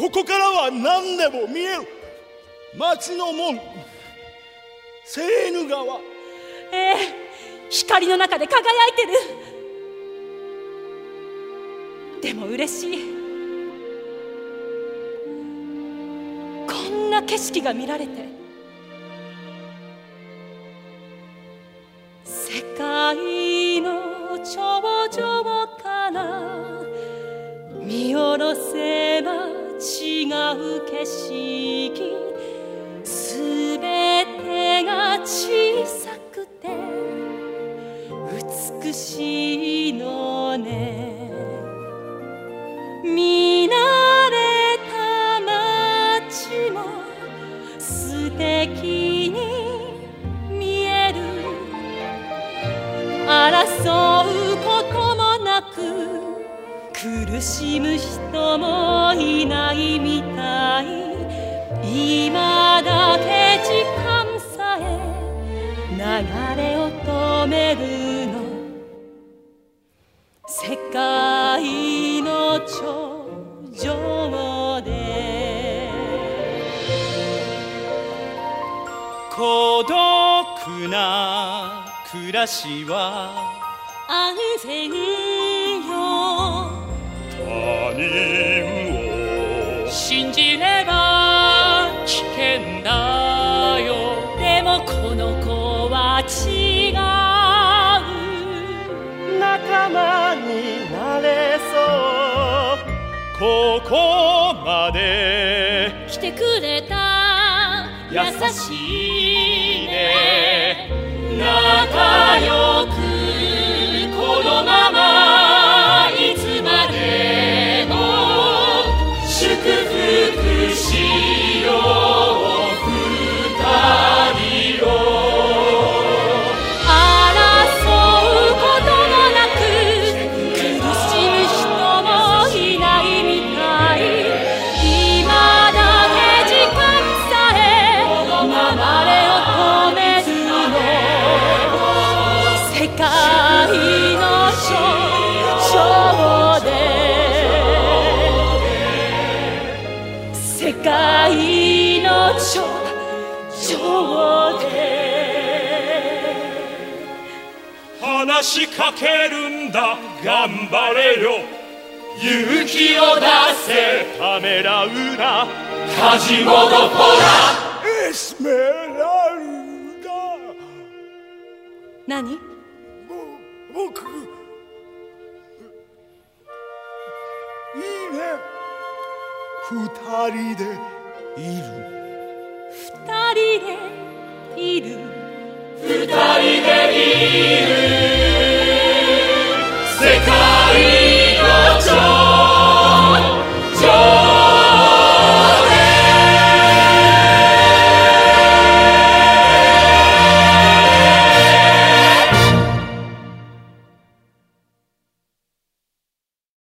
ここからは何でも見える。町の門。セーヌ川。ええ光の中で輝いてる。でも嬉しい。こんな景色が見られて。世界の頂上から見下ろせ。ば違う景色。すべてが小さくて美しいのね。見慣れた街も素敵に見える。争うこと苦しむ人もいないみたい今だけ時間さえ流れを止めるの。世界の頂上で。孤独な暮らしは安全よ。他人を信じれば。危険だよでもこの子は違う。仲間になれそう。ここまで。来てくれた。優しいね。仲良話しかけるんだ。頑張れよ。勇気を出せ。ためらうな。カジモドポラエスメラルダ。何？ぼ僕いいね。二人でいる。二人で？いる。二人でいる。